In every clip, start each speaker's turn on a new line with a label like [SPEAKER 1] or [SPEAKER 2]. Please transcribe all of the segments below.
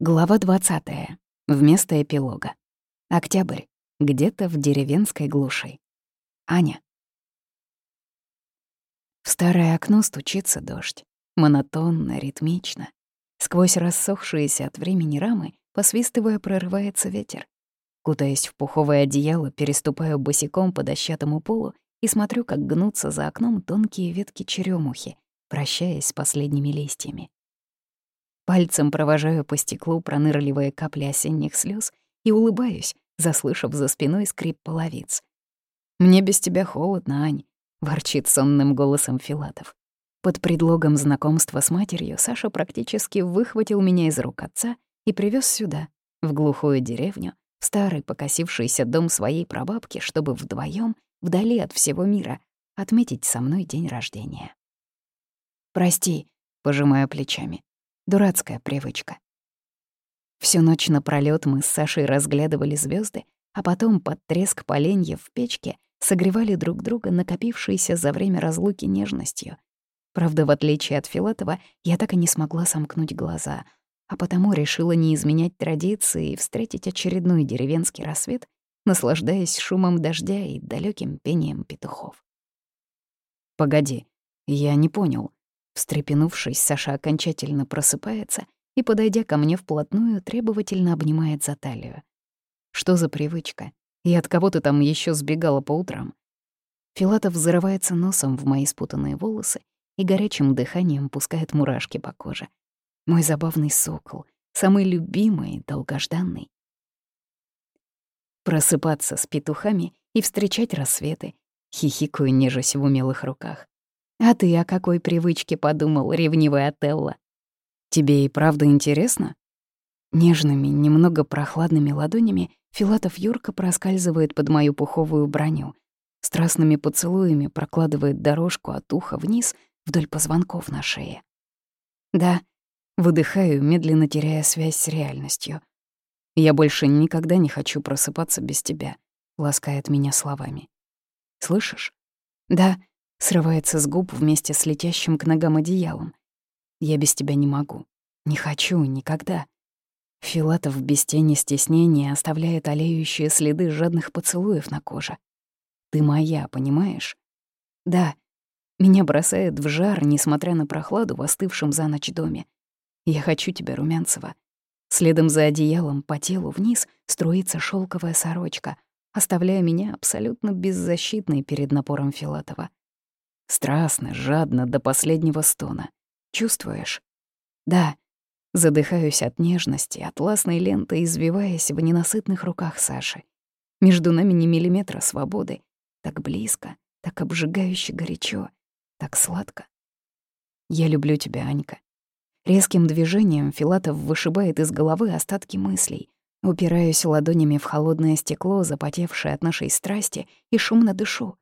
[SPEAKER 1] Глава 20. Вместо эпилога. Октябрь. Где-то в деревенской глуши. Аня. В старое окно стучится дождь. Монотонно, ритмично. Сквозь рассохшиеся от времени рамы, посвистывая, прорывается ветер. Кутаясь в пуховое одеяло, переступаю босиком по дощатому полу и смотрю, как гнутся за окном тонкие ветки черемухи, прощаясь с последними листьями. Пальцем провожаю по стеклу пронырливые капли осенних слез и улыбаюсь, заслышав за спиной скрип половиц. «Мне без тебя холодно, Ань», — ворчит сонным голосом Филатов. Под предлогом знакомства с матерью Саша практически выхватил меня из рук отца и привез сюда, в глухую деревню, в старый покосившийся дом своей прабабки, чтобы вдвоем, вдали от всего мира, отметить со мной день рождения. «Прости», — пожимаю плечами, Дурацкая привычка. Всю ночь напролёт мы с Сашей разглядывали звезды, а потом под треск поленьев в печке согревали друг друга накопившейся за время разлуки нежностью. Правда, в отличие от Филатова, я так и не смогла сомкнуть глаза, а потому решила не изменять традиции и встретить очередной деревенский рассвет, наслаждаясь шумом дождя и далеким пением петухов. «Погоди, я не понял. Встрепенувшись, Саша окончательно просыпается и, подойдя ко мне вплотную, требовательно обнимает за талию. «Что за привычка? И от кого ты там еще сбегала по утрам?» Филатов взрывается носом в мои спутанные волосы и горячим дыханием пускает мурашки по коже. Мой забавный сокол, самый любимый, долгожданный. Просыпаться с петухами и встречать рассветы, хихикаю, нежась в умелых руках. А ты о какой привычке подумал, ревнивый Отелло? Тебе и правда интересно? Нежными, немного прохладными ладонями Филатов Юрка проскальзывает под мою пуховую броню, страстными поцелуями прокладывает дорожку от уха вниз вдоль позвонков на шее. Да, выдыхаю, медленно теряя связь с реальностью. Я больше никогда не хочу просыпаться без тебя, ласкает меня словами. Слышишь? Да, срывается с губ вместе с летящим к ногам одеялом. «Я без тебя не могу. Не хочу, никогда». Филатов без тени стеснения оставляет олеющие следы жадных поцелуев на коже. «Ты моя, понимаешь?» «Да». Меня бросает в жар, несмотря на прохладу в остывшем за ночь доме. «Я хочу тебя, Румянцева». Следом за одеялом по телу вниз струится шелковая сорочка, оставляя меня абсолютно беззащитной перед напором Филатова. Страстно, жадно, до последнего стона. Чувствуешь? Да. Задыхаюсь от нежности, атласной ленты, извиваясь в ненасытных руках Саши. Между нами ни миллиметра свободы. Так близко, так обжигающе горячо, так сладко. Я люблю тебя, Анька. Резким движением Филатов вышибает из головы остатки мыслей. Упираюсь ладонями в холодное стекло, запотевшее от нашей страсти, и шумно дышу.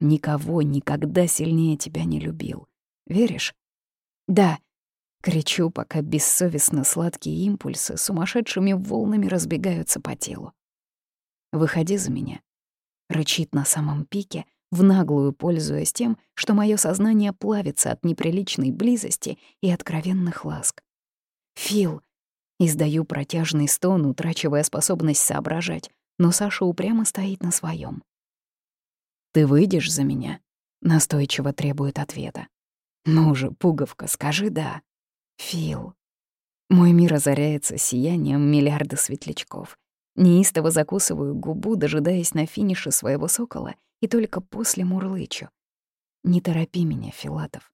[SPEAKER 1] Никого никогда сильнее тебя не любил. Веришь? Да. Кричу, пока бессовестно сладкие импульсы сумасшедшими волнами разбегаются по телу. Выходи за меня. Рычит на самом пике, в наглую пользуясь тем, что мое сознание плавится от неприличной близости и откровенных ласк. «Фил!» Издаю протяжный стон, утрачивая способность соображать, но Саша упрямо стоит на своем. «Ты выйдешь за меня?» — настойчиво требует ответа. «Ну же, пуговка, скажи «да». Фил». Мой мир озаряется сиянием миллиарда светлячков. Неистово закусываю губу, дожидаясь на финише своего сокола, и только после мурлычу. «Не торопи меня, Филатов».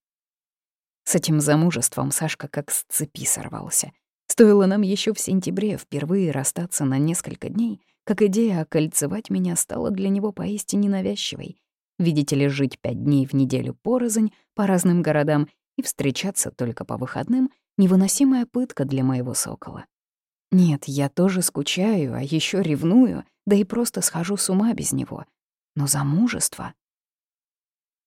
[SPEAKER 1] С этим замужеством Сашка как с цепи сорвался. Стоило нам еще в сентябре впервые расстаться на несколько дней, как идея окольцевать меня стала для него поистине навязчивой. Видите ли, жить пять дней в неделю порознь по разным городам и встречаться только по выходным — невыносимая пытка для моего сокола. Нет, я тоже скучаю, а еще ревную, да и просто схожу с ума без него. Но замужество...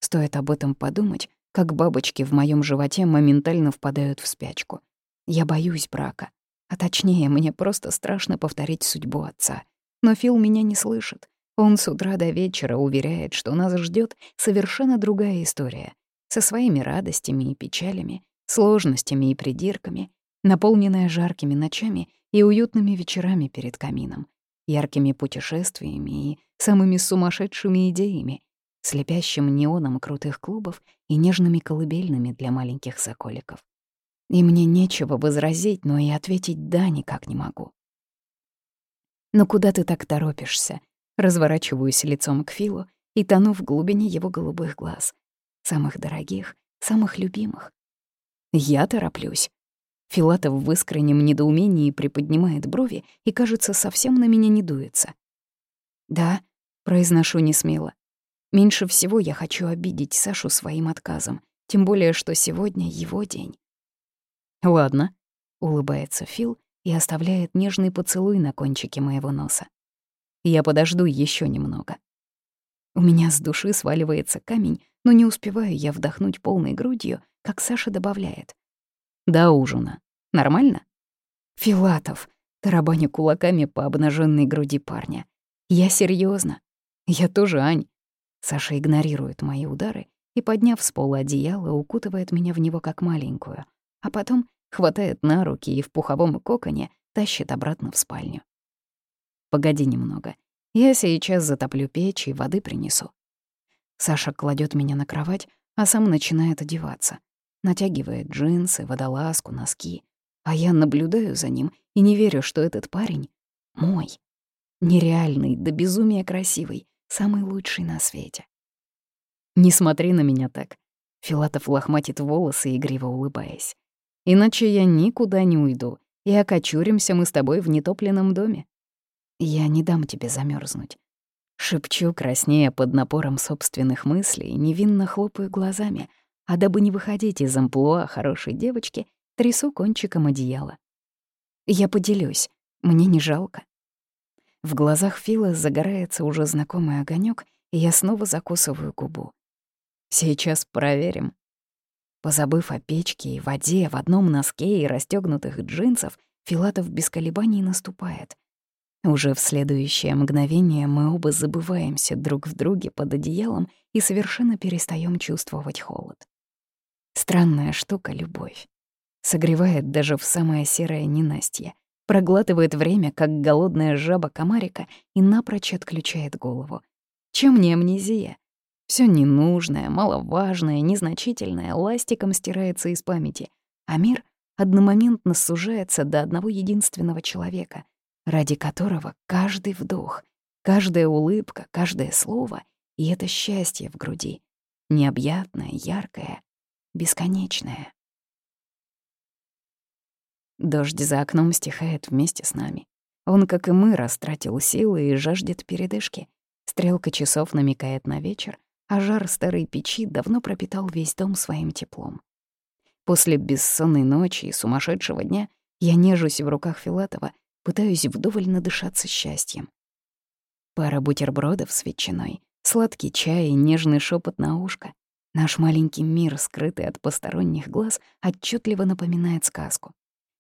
[SPEAKER 1] Стоит об этом подумать, как бабочки в моем животе моментально впадают в спячку. Я боюсь брака. А точнее, мне просто страшно повторить судьбу отца. Но Фил меня не слышит. Он с утра до вечера уверяет, что нас ждет совершенно другая история, со своими радостями и печалями, сложностями и придирками, наполненная жаркими ночами и уютными вечерами перед камином, яркими путешествиями и самыми сумасшедшими идеями, слепящим неоном крутых клубов и нежными колыбельными для маленьких соколиков. И мне нечего возразить, но и ответить «да» никак не могу. «Но куда ты так торопишься?» Разворачиваюсь лицом к Филу и тону в глубине его голубых глаз. Самых дорогих, самых любимых. Я тороплюсь. Филатов в искреннем недоумении приподнимает брови и, кажется, совсем на меня не дуется. «Да», — произношу несмело. Меньше всего я хочу обидеть Сашу своим отказом, тем более, что сегодня его день. «Ладно», — улыбается Фил и оставляет нежный поцелуй на кончике моего носа. «Я подожду еще немного». У меня с души сваливается камень, но не успеваю я вдохнуть полной грудью, как Саша добавляет. «До ужина. Нормально?» «Филатов», тарабаня кулаками по обнаженной груди парня. «Я серьезно. Я тоже, Ань. Саша игнорирует мои удары и, подняв с пола одеяло, укутывает меня в него как маленькую, а потом хватает на руки и в пуховом коконе тащит обратно в спальню. «Погоди немного. Я сейчас затоплю печь и воды принесу». Саша кладет меня на кровать, а сам начинает одеваться. Натягивает джинсы, водолазку, носки. А я наблюдаю за ним и не верю, что этот парень мой. Нереальный, до безумия красивый, самый лучший на свете. «Не смотри на меня так», — Филатов лохматит волосы, игриво улыбаясь. «Иначе я никуда не уйду, и окочуримся мы с тобой в нетопленном доме. Я не дам тебе замерзнуть. Шепчу, краснея под напором собственных мыслей, невинно хлопаю глазами, а дабы не выходить из амплуа хорошей девочки, трясу кончиком одеяла. Я поделюсь, мне не жалко. В глазах Фила загорается уже знакомый огонек, и я снова закусываю губу. Сейчас проверим. Позабыв о печке и воде, в одном носке и расстёгнутых джинсов, Филатов без колебаний наступает. Уже в следующее мгновение мы оба забываемся друг в друге под одеялом и совершенно перестаем чувствовать холод. Странная штука — любовь. Согревает даже в самое серое ненастье проглатывает время, как голодная жаба комарика, и напрочь отключает голову. Чем не амнезия? Все ненужное, маловажное, незначительное ластиком стирается из памяти, а мир одномоментно сужается до одного единственного человека, ради которого каждый вдох, каждая улыбка, каждое слово — и это счастье в груди, необъятное, яркое, бесконечное. Дождь за окном стихает вместе с нами. Он, как и мы, растратил силы и жаждет передышки. Стрелка часов намекает на вечер, а жар старой печи давно пропитал весь дом своим теплом. После бессонной ночи и сумасшедшего дня я нежусь в руках Филатова, пытаюсь вдоволь надышаться счастьем. Пара бутербродов с ветчиной, сладкий чай и нежный шепот на ушко. Наш маленький мир, скрытый от посторонних глаз, отчетливо напоминает сказку.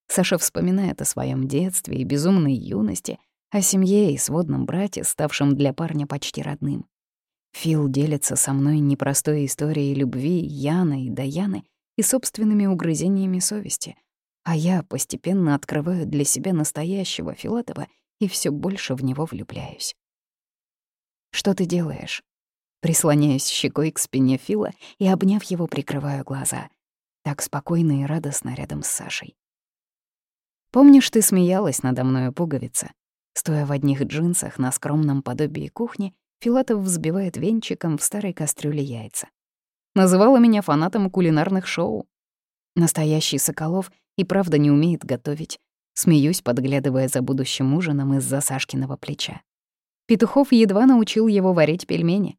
[SPEAKER 1] Саша вспоминает о своем детстве и безумной юности, о семье и сводном брате, ставшем для парня почти родным. Фил делится со мной непростой историей любви Яны и Даяны и собственными угрызениями совести, а я постепенно открываю для себя настоящего Филатова и все больше в него влюбляюсь. «Что ты делаешь?» Прислоняюсь щекой к спине Фила и, обняв его, прикрываю глаза. Так спокойно и радостно рядом с Сашей. Помнишь, ты смеялась надо мною, пуговица? Стоя в одних джинсах на скромном подобии кухни, Филатов взбивает венчиком в старой кастрюле яйца. Называла меня фанатом кулинарных шоу. Настоящий Соколов и правда не умеет готовить. Смеюсь, подглядывая за будущим ужином из-за Сашкиного плеча. Петухов едва научил его варить пельмени.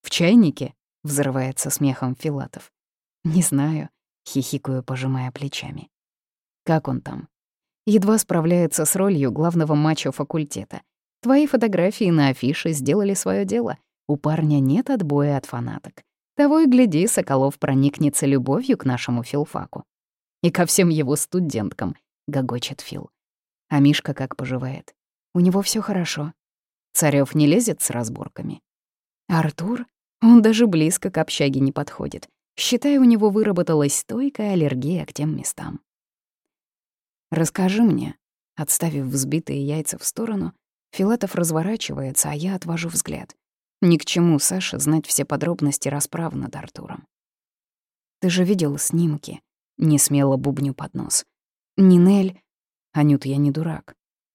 [SPEAKER 1] «В чайнике?» — взрывается смехом Филатов. «Не знаю», — хихикаю, пожимая плечами. «Как он там?» едва справляется с ролью главного мачо факультета. Твои фотографии на афише сделали свое дело. У парня нет отбоя от фанаток. Того и гляди, Соколов проникнется любовью к нашему филфаку. И ко всем его студенткам, — гогочет Фил. А Мишка как поживает? У него все хорошо. Царёв не лезет с разборками. Артур? Он даже близко к общаге не подходит. Считай, у него выработалась стойкая аллергия к тем местам. «Расскажи мне». Отставив взбитые яйца в сторону, Филатов разворачивается, а я отвожу взгляд. Ни к чему Саше знать все подробности расправы над Артуром. «Ты же видел снимки?» — не смело бубню под нос. «Нинель...» «Анют, я не дурак».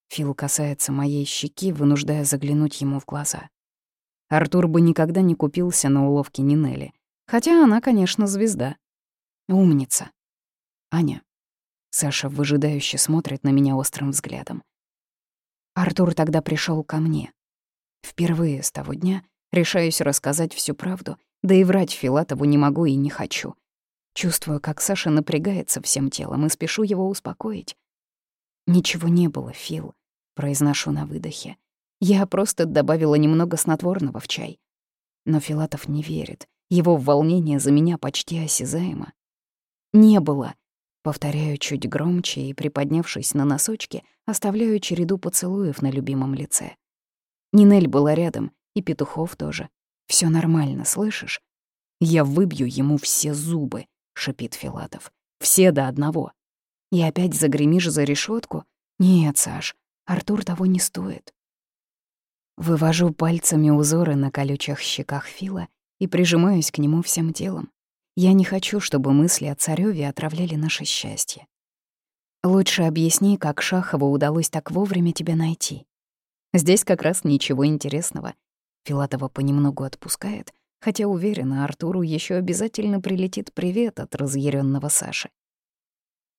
[SPEAKER 1] Фил касается моей щеки, вынуждая заглянуть ему в глаза. Артур бы никогда не купился на уловки Нинели. Хотя она, конечно, звезда. Умница. Аня. Саша выжидающе смотрит на меня острым взглядом. Артур тогда пришел ко мне. Впервые с того дня решаюсь рассказать всю правду, да и врать Филатову не могу и не хочу. Чувствую, как Саша напрягается всем телом и спешу его успокоить. «Ничего не было, Фил», — произношу на выдохе. «Я просто добавила немного снотворного в чай». Но Филатов не верит. Его волнение за меня почти осязаемо. «Не было», — повторяю чуть громче и, приподнявшись на носочки, оставляю череду поцелуев на любимом лице. Нинель была рядом, и Петухов тоже. Все нормально, слышишь? Я выбью ему все зубы, шипит Филатов. Все до одного. И опять загремишь за решетку? Нет, Саш, Артур того не стоит. Вывожу пальцами узоры на колючих щеках Фила и прижимаюсь к нему всем телом. Я не хочу, чтобы мысли о царёве отравляли наше счастье. Лучше объясни, как Шахову удалось так вовремя тебя найти. Здесь как раз ничего интересного. Филатова понемногу отпускает, хотя уверена, Артуру еще обязательно прилетит привет от разъяренного Саши.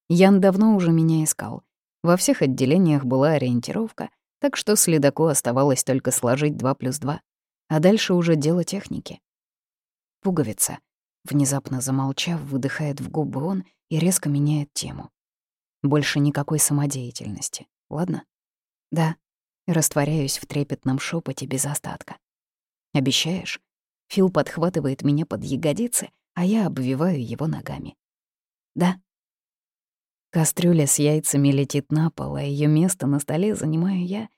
[SPEAKER 1] Ян давно уже меня искал. Во всех отделениях была ориентировка, так что следаку оставалось только сложить 2 плюс 2, а дальше уже дело техники. Пуговица. Внезапно замолчав, выдыхает в губы он и резко меняет тему. Больше никакой самодеятельности, ладно? Да. Растворяюсь в трепетном шепоте без остатка. Обещаешь? Фил подхватывает меня под ягодицы, а я обвиваю его ногами. Да. Кастрюля с яйцами летит на пол, а ее место на столе занимаю я.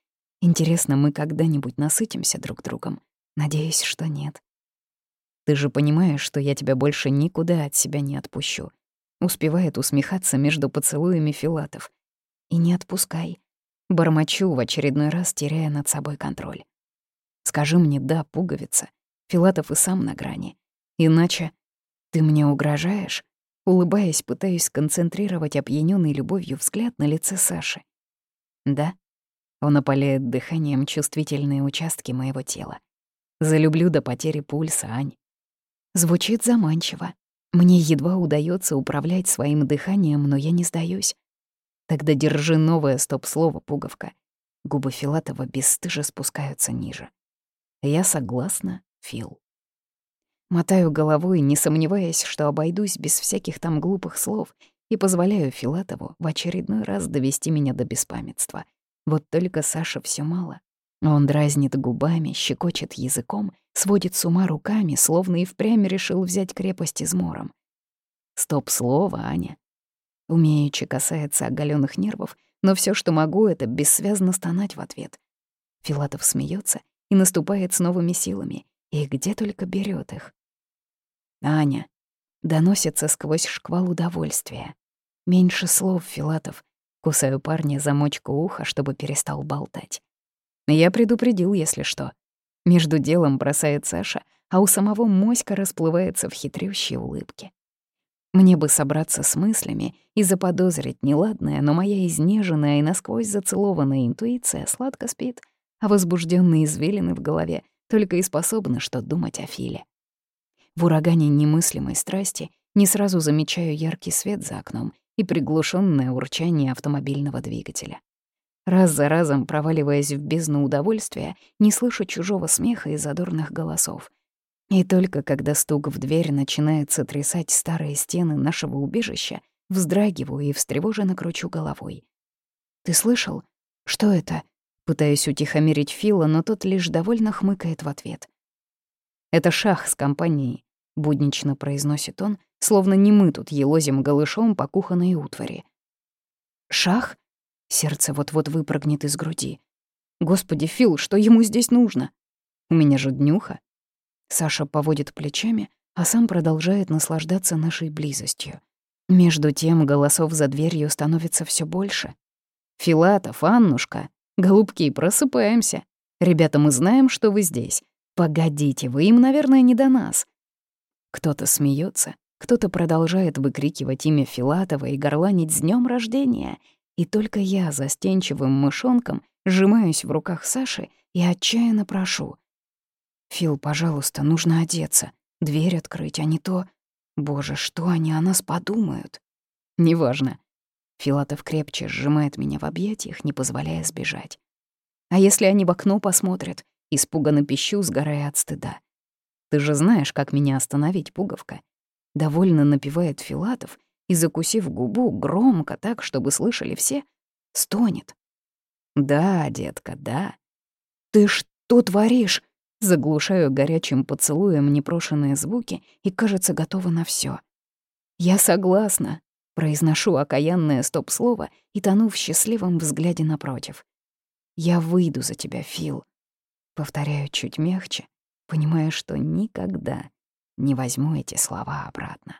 [SPEAKER 1] Интересно, мы когда-нибудь насытимся друг другом? Надеюсь, что нет. Ты же понимаешь, что я тебя больше никуда от себя не отпущу. Успевает усмехаться между поцелуями Филатов. И не отпускай. Бормочу в очередной раз, теряя над собой контроль. Скажи мне «да», пуговица. Филатов и сам на грани. Иначе ты мне угрожаешь? Улыбаясь, пытаюсь сконцентрировать опьянённый любовью взгляд на лице Саши. Да? Он опаляет дыханием чувствительные участки моего тела. Залюблю до потери пульса, Ань. Звучит заманчиво. Мне едва удается управлять своим дыханием, но я не сдаюсь. Тогда держи новое стоп-слово, пуговка. Губы Филатова бесстыже спускаются ниже. Я согласна, Фил. Мотаю головой, не сомневаясь, что обойдусь без всяких там глупых слов, и позволяю Филатову в очередной раз довести меня до беспамятства. Вот только Саша все мало. Он дразнит губами, щекочет языком, сводит с ума руками, словно и впрямь решил взять крепость измором. Стоп-слово, Аня. Умеючи касается оголенных нервов, но все, что могу, это бессвязно стонать в ответ. Филатов смеется и наступает с новыми силами, и где только берет их. Аня доносится сквозь шквал удовольствия. Меньше слов, Филатов. Кусаю парня замочку уха, чтобы перестал болтать. Я предупредил, если что. Между делом бросает Саша, а у самого моська расплывается в хитрющей улыбке. Мне бы собраться с мыслями и заподозрить неладное, но моя изнеженная и насквозь зацелованная интуиция сладко спит, а возбужденные извилины в голове только и способны что думать о Филе. В урагане немыслимой страсти не сразу замечаю яркий свет за окном и приглушенное урчание автомобильного двигателя. Раз за разом, проваливаясь в бездну удовольствия, не слышу чужого смеха и задорных голосов. И только когда стук в дверь начинает сотрясать старые стены нашего убежища, вздрагиваю и встревоженно кручу головой. «Ты слышал? Что это?» Пытаюсь утихомирить Фила, но тот лишь довольно хмыкает в ответ. «Это шах с компанией», — буднично произносит он, словно не мы тут елозим голышом по кухонной утвари. «Шах?» Сердце вот-вот выпрыгнет из груди. «Господи, Фил, что ему здесь нужно? У меня же днюха». Саша поводит плечами, а сам продолжает наслаждаться нашей близостью. Между тем голосов за дверью становится все больше. «Филатов, Аннушка, голубки, просыпаемся. Ребята, мы знаем, что вы здесь. Погодите, вы им, наверное, не до нас». Кто-то смеется, кто-то продолжает выкрикивать имя Филатова и горланить с днем рождения. И только я застенчивым мышонком сжимаюсь в руках Саши и отчаянно прошу. «Фил, пожалуйста, нужно одеться, дверь открыть, а не то...» Боже, что они о нас подумают? Неважно. Филатов крепче сжимает меня в объятиях, не позволяя сбежать. А если они в окно посмотрят? Испуганно пищу, сгорая от стыда. Ты же знаешь, как меня остановить, пуговка. Довольно напевает Филатов и, закусив губу, громко так, чтобы слышали все, стонет. «Да, детка, да». «Ты что творишь?» Заглушаю горячим поцелуем непрошенные звуки и, кажется, готова на все. «Я согласна», — произношу окаянное стоп-слово и тону в счастливом взгляде напротив. «Я выйду за тебя, Фил», — повторяю чуть мягче, понимая, что никогда не возьму эти слова обратно.